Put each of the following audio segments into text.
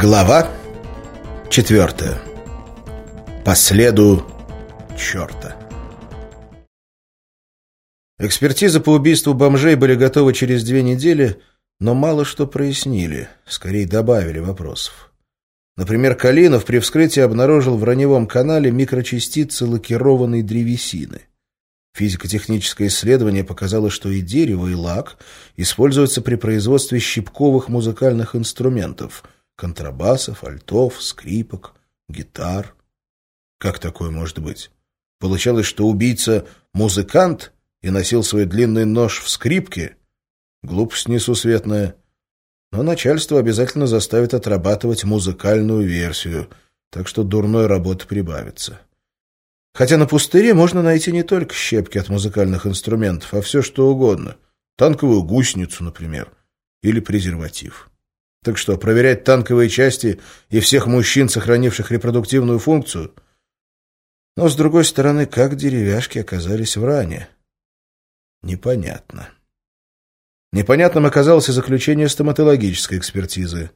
Глава четвертая. По следу черта. Экспертизы по убийству бомжей были готовы через две недели, но мало что прояснили, скорее добавили вопросов. Например, Калинов при вскрытии обнаружил в раневом канале микрочастицы лакированной древесины. Физико-техническое исследование показало, что и дерево, и лак используются при производстве щипковых музыкальных инструментов – контрабасов, альтов, скрипок, гитар. Как такое может быть? Получалось, что убийца — музыкант и носил свой длинный нож в скрипке? Глупость несусветная. Но начальство обязательно заставит отрабатывать музыкальную версию, так что дурной работы прибавится. Хотя на пустыре можно найти не только щепки от музыкальных инструментов, а все что угодно. Танковую гусеницу, например, или презерватив. Так что, проверять танковые части и всех мужчин, сохранивших репродуктивную функцию? Но, с другой стороны, как деревяшки оказались в ране? Непонятно. Непонятным оказалось заключение стоматологической экспертизы.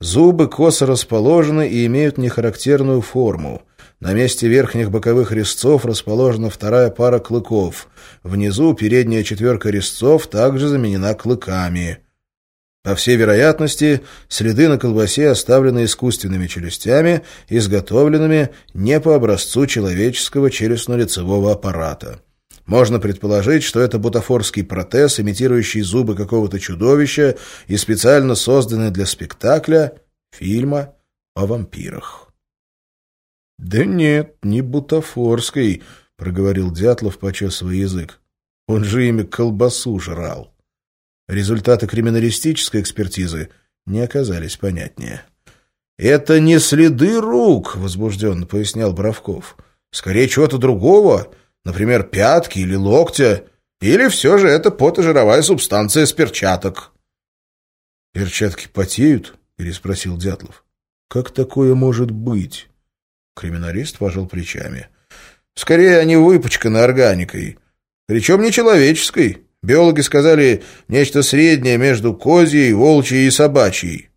Зубы косо расположены и имеют нехарактерную форму. На месте верхних боковых резцов расположена вторая пара клыков. Внизу передняя четверка резцов также заменена клыками. По всей вероятности, следы на колбасе оставлены искусственными челюстями, изготовленными не по образцу человеческого челюстно-лицевого аппарата. Можно предположить, что это бутафорский протез, имитирующий зубы какого-то чудовища и специально созданный для спектакля, фильма о вампирах. — Да нет, не бутафорский, — проговорил Дятлов, почесывая язык. Он же ими колбасу жрал. Результаты криминалистической экспертизы не оказались понятнее. «Это не следы рук», — возбужденно пояснял Бравков. «Скорее чего-то другого, например, пятки или локтя, или все же это потожировая субстанция с перчаток». «Перчатки потеют?» — переспросил Дятлов. «Как такое может быть?» Криминалист пожал плечами. «Скорее они выпачканы органикой, причем не человеческой». Биологи сказали нечто среднее между козьей, волчьей и собачьей.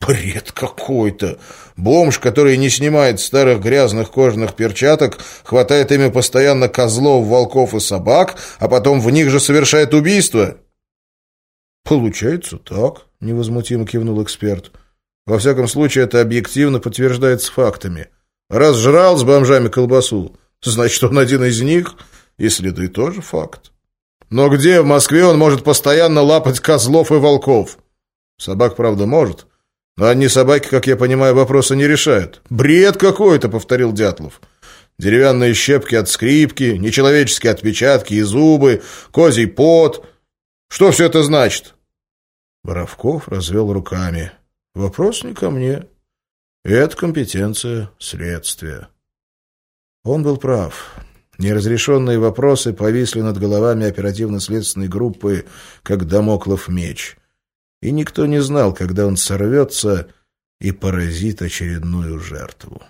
Бред какой-то. Бомж, который не снимает старых грязных кожаных перчаток, хватает ими постоянно козлов, волков и собак, а потом в них же совершает убийство. Получается так, невозмутимо кивнул эксперт. Во всяком случае, это объективно подтверждается фактами. Раз жрал с бомжами колбасу, значит, он один из них, и следы тоже факт. Но где в Москве он может постоянно лапать козлов и волков? Собак, правда, может. Но одни собаки, как я понимаю, вопроса не решают. Бред какой-то, повторил Дятлов. Деревянные щепки от скрипки, нечеловеческие отпечатки и зубы, козий пот. Что все это значит? Боровков развел руками. Вопрос не ко мне. Это компетенция следствия. Он был прав. Неразрешенные вопросы повисли над головами оперативно-следственной группы, как домоклов меч. И никто не знал, когда он сорвется и поразит очередную жертву.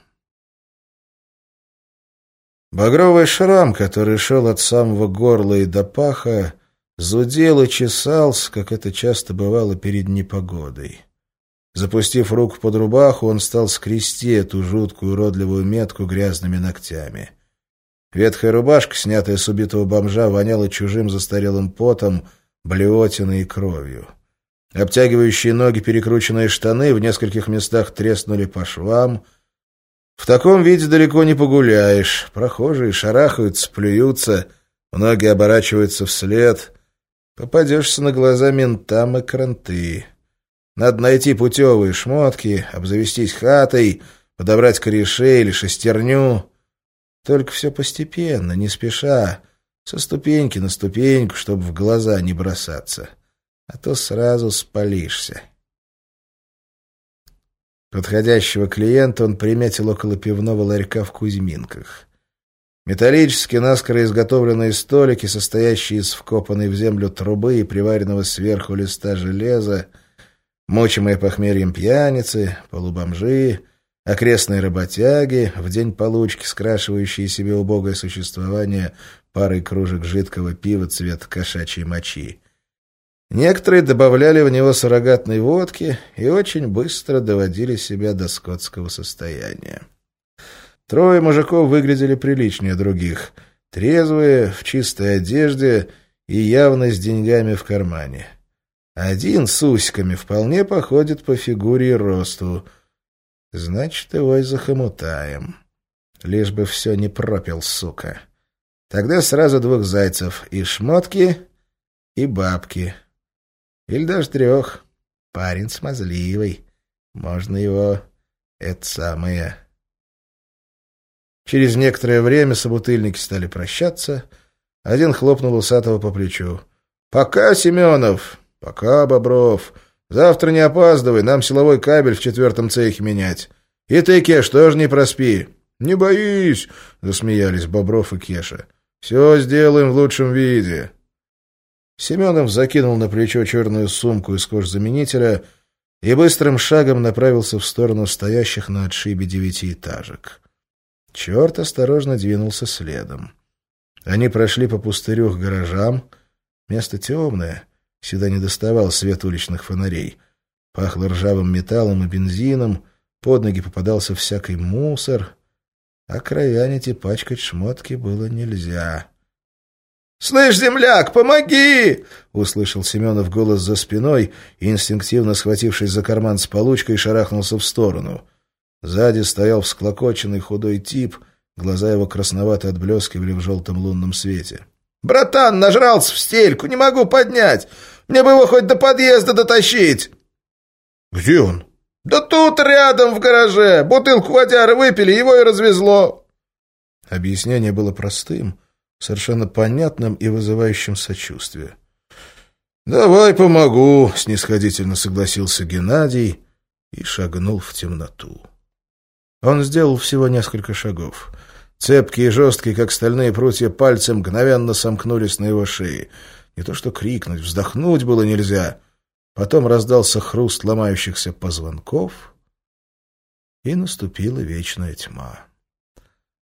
Багровый шрам, который шел от самого горла и до паха, зудел и чесался, как это часто бывало перед непогодой. Запустив руку под рубаху, он стал скрести эту жуткую уродливую метку грязными ногтями — Ветхая рубашка, снятая с убитого бомжа, воняла чужим застарелым потом, блевотиной и кровью. Обтягивающие ноги перекрученные штаны в нескольких местах треснули по швам. В таком виде далеко не погуляешь. Прохожие шарахаются, плюются, многие оборачиваются вслед. Попадешься на глаза ментам и кранты. Надо найти путевые шмотки, обзавестись хатой, подобрать корешей или шестерню — только все постепенно, не спеша, со ступеньки на ступеньку, чтобы в глаза не бросаться. А то сразу спалишься. Подходящего клиента он приметил около пивного ларька в Кузьминках. Металлические, наскоро изготовленные столики, состоящие из вкопанной в землю трубы и приваренного сверху листа железа, мучимые похмельем пьяницы, полубомжи — Окрестные работяги, в день получки скрашивающие себе убогое существование парой кружек жидкого пива цвета кошачьей мочи. Некоторые добавляли в него суррогатной водки и очень быстро доводили себя до скотского состояния. Трое мужиков выглядели приличнее других, трезвые, в чистой одежде и явно с деньгами в кармане. Один с усиками вполне походит по фигуре и росту. Значит, его и захомутаем. Лишь бы все не пропил, сука. Тогда сразу двух зайцев — и шмотки, и бабки. Или даже трех. Парень смазливый. Можно его... Это самое... Через некоторое время собутыльники стали прощаться. Один хлопнул усатого по плечу. «Пока, Семенов!» «Пока, Бобров. Завтра не опаздывай, нам силовой кабель в четвертом цехе менять. И ты, Кеш, тоже не проспи». «Не боись!» — засмеялись Бобров и Кеша. «Все сделаем в лучшем виде». Семенов закинул на плечо черную сумку из кожзаменителя и быстрым шагом направился в сторону стоящих на отшибе девятиэтажек. Черт осторожно двинулся следом. Они прошли по пустырю к гаражам. Место темное, сюда не доставал свет уличных фонарей. Пахло ржавым металлом и бензином, под ноги попадался всякий мусор, а кровянить и пачкать шмотки было нельзя. «Слышь, земляк, помоги!» — услышал Семенов голос за спиной и, инстинктивно схватившись за карман с получкой, шарахнулся в сторону. Сзади стоял всклокоченный худой тип, глаза его красновато отблескивали в желтом лунном свете. «Братан, нажрался в стельку, не могу поднять! Мне бы его хоть до подъезда дотащить!» «Где он?» «Да тут рядом, в гараже! Бутылку водяры выпили, его и развезло!» Объяснение было простым, совершенно понятным и вызывающим сочувствие. «Давай помогу», — снисходительно согласился Геннадий и шагнул в темноту. Он сделал всего несколько шагов. Цепкие и жесткие, как стальные прутья, пальцы мгновенно сомкнулись на его шее. Не то что крикнуть, вздохнуть было нельзя. Потом раздался хруст ломающихся позвонков, и наступила вечная тьма.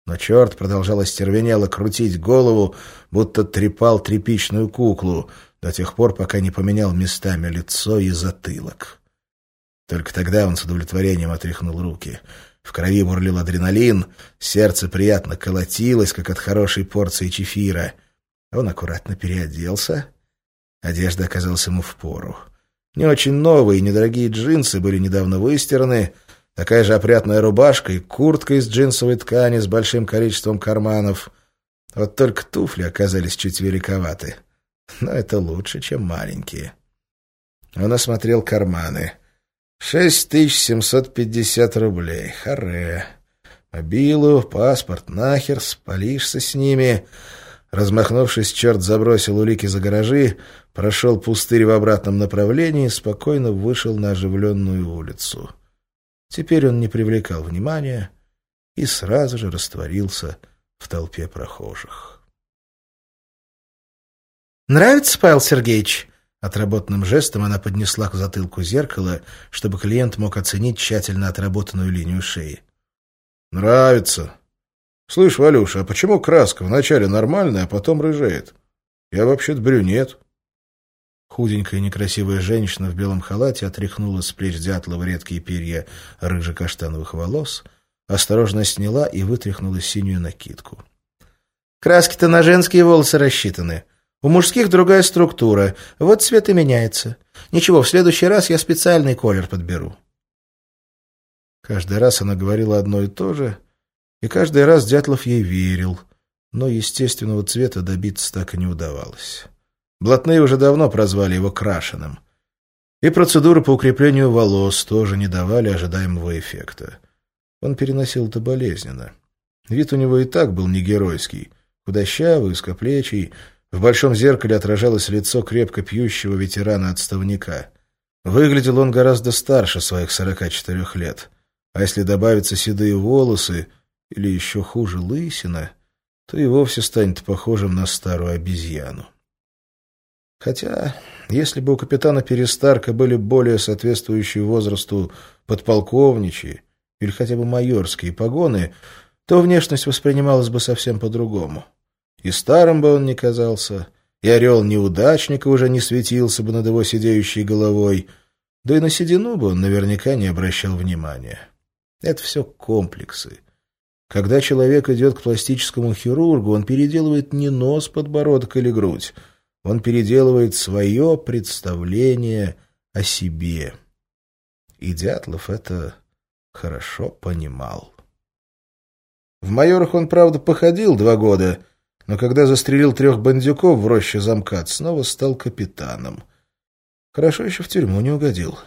Но черт продолжал остервенело крутить голову, будто трепал тряпичную куклу, до тех пор, пока не поменял местами лицо и затылок. Только тогда он с удовлетворением отряхнул руки. В крови бурлил адреналин, сердце приятно колотилось, как от хорошей порции чефира. Он аккуратно переоделся. Одежда оказалась ему впору. Не очень новые, недорогие джинсы были недавно выстираны, такая же опрятная рубашка и куртка из джинсовой ткани с большим количеством карманов. Вот только туфли оказались чуть великоваты. Но это лучше, чем маленькие. Он осмотрел карманы — Шесть тысяч семьсот пятьдесят рублей. Харе. Мобилу, паспорт, нахер, спалишься с ними. Размахнувшись, черт забросил улики за гаражи, прошел пустырь в обратном направлении и спокойно вышел на оживленную улицу. Теперь он не привлекал внимания и сразу же растворился в толпе прохожих. «Нравится, Павел Сергеевич?» Отработанным жестом она поднесла к затылку зеркало, чтобы клиент мог оценить тщательно отработанную линию шеи. «Нравится. Слышь, Валюша, а почему краска вначале нормальная, а потом рыжеет? Я вообще-то брюнет». Худенькая некрасивая женщина в белом халате отряхнула с плеч Дятлова редкие перья рыжекаштановых волос, осторожно сняла и вытряхнула синюю накидку. «Краски-то на женские волосы рассчитаны», у мужских другая структура, вот цвет и меняется. Ничего, в следующий раз я специальный колер подберу. Каждый раз она говорила одно и то же, и каждый раз Дятлов ей верил, но естественного цвета добиться так и не удавалось. Блатные уже давно прозвали его крашеным. И процедуры по укреплению волос тоже не давали ожидаемого эффекта. Он переносил это болезненно. Вид у него и так был не геройский. Худощавый, узкоплечий, в большом зеркале отражалось лицо крепко пьющего ветерана-отставника. Выглядел он гораздо старше своих сорока четырех лет. А если добавятся седые волосы, или еще хуже лысина, то и вовсе станет похожим на старую обезьяну. Хотя, если бы у капитана Перестарка были более соответствующие возрасту подполковничьи или хотя бы майорские погоны, то внешность воспринималась бы совсем по-другому. И старым бы он не казался, и орел неудачника уже не светился бы над его сидеющей головой, да и на седину бы он наверняка не обращал внимания. Это все комплексы. Когда человек идет к пластическому хирургу, он переделывает не нос, подбородок или грудь, он переделывает свое представление о себе. И Дятлов это хорошо понимал. В майорах он, правда, походил два года, но когда застрелил трех бандюков в роще замкат, снова стал капитаном. Хорошо еще в тюрьму не угодил.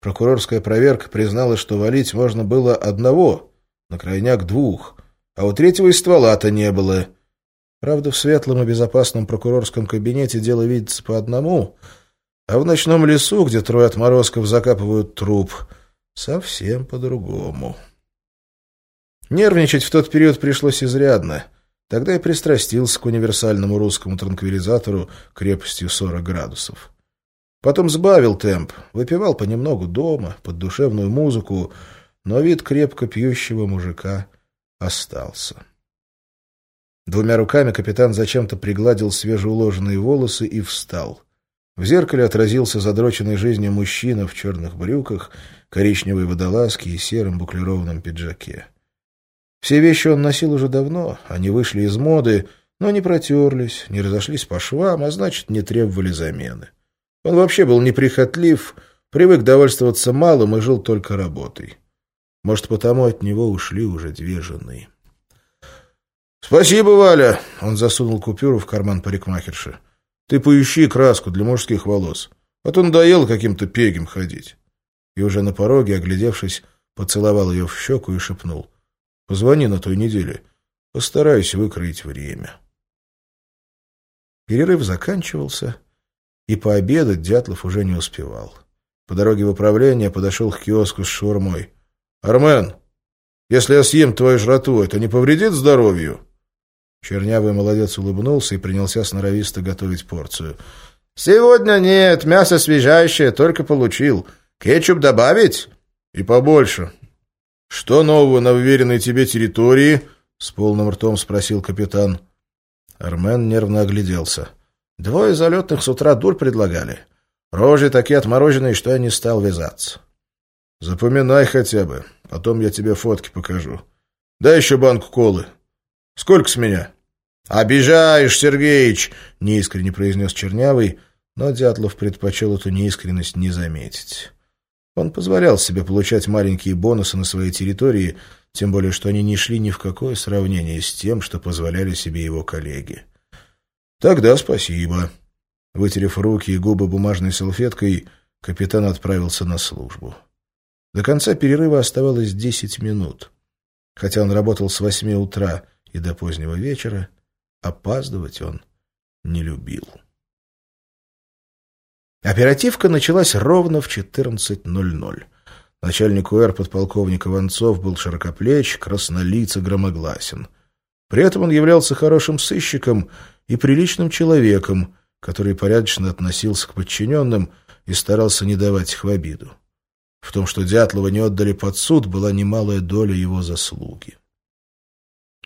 Прокурорская проверка признала, что валить можно было одного, на крайняк двух, а у третьего и ствола-то не было. Правда, в светлом и безопасном прокурорском кабинете дело видится по одному, а в ночном лесу, где трое отморозков закапывают труп, совсем по-другому. Нервничать в тот период пришлось изрядно. Тогда я пристрастился к универсальному русскому транквилизатору крепостью 40 градусов. Потом сбавил темп, выпивал понемногу дома, под душевную музыку, но вид крепко пьющего мужика остался. Двумя руками капитан зачем-то пригладил свежеуложенные волосы и встал. В зеркале отразился задроченный жизнью мужчина в черных брюках, коричневой водолазке и сером буклированном пиджаке. Все вещи он носил уже давно, они вышли из моды, но не протерлись, не разошлись по швам, а значит, не требовали замены. Он вообще был неприхотлив, привык довольствоваться малым и жил только работой. Может, потому от него ушли уже две жены. «Спасибо, Валя!» — он засунул купюру в карман парикмахерши. «Ты поищи краску для мужских волос, а то надоело каким-то пегим ходить». И уже на пороге, оглядевшись, поцеловал ее в щеку и шепнул. «Позвони на той неделе. Постараюсь выкроить время». Перерыв заканчивался, и пообедать Дятлов уже не успевал. По дороге в управление подошел к киоску с шаурмой. «Армен, если я съем твою жратву, это не повредит здоровью?» Чернявый молодец улыбнулся и принялся сноровисто готовить порцию. «Сегодня нет, мясо свежайшее, только получил. Кетчуп добавить?» «И побольше». «Что нового на уверенной тебе территории?» — с полным ртом спросил капитан. Армен нервно огляделся. Двое залетных с утра дур предлагали. Рожи такие отмороженные, что я не стал вязаться. Запоминай хотя бы, потом я тебе фотки покажу. Дай еще банку колы. Сколько с меня? Обижаешь, Сергеич, неискренне произнес Чернявый, но Дятлов предпочел эту неискренность не заметить. Он позволял себе получать маленькие бонусы на своей территории, тем более что они не шли ни в какое сравнение с тем, что позволяли себе его коллеги. «Тогда спасибо». Вытерев руки и губы бумажной салфеткой, капитан отправился на службу. До конца перерыва оставалось десять минут. Хотя он работал с восьми утра и до позднего вечера, опаздывать он не любил. Оперативка началась ровно в 14.00. Начальник УР подполковник Иванцов был широкоплеч, краснолиц и громогласен. При этом он являлся хорошим сыщиком и приличным человеком, который порядочно относился к подчиненным и старался не давать их в обиду. В том, что Дятлова не отдали под суд, была немалая доля его заслуги.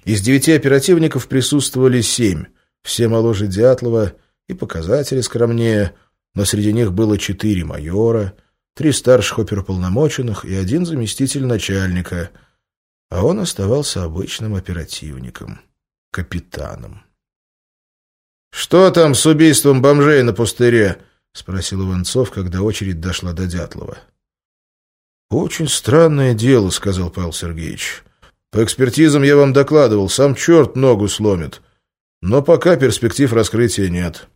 Из девяти оперативников присутствовали семь, все моложе Дятлова и показатели скромнее, но среди них было четыре майора, три старших оперуполномоченных и один заместитель начальника, а он оставался обычным оперативником, капитаном. «Что там с убийством бомжей на пустыре?» — спросил Иванцов, когда очередь дошла до Дятлова. «Очень странное дело», — сказал Павел Сергеевич. «По экспертизам я вам докладывал, сам черт ногу сломит. Но пока перспектив раскрытия нет».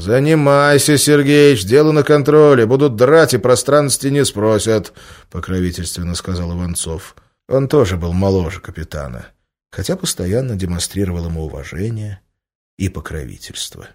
«Занимайся, Сергеич, дело на контроле. Будут драть и пространности не спросят», — покровительственно сказал Иванцов. Он тоже был моложе капитана, хотя постоянно демонстрировал ему уважение и покровительство.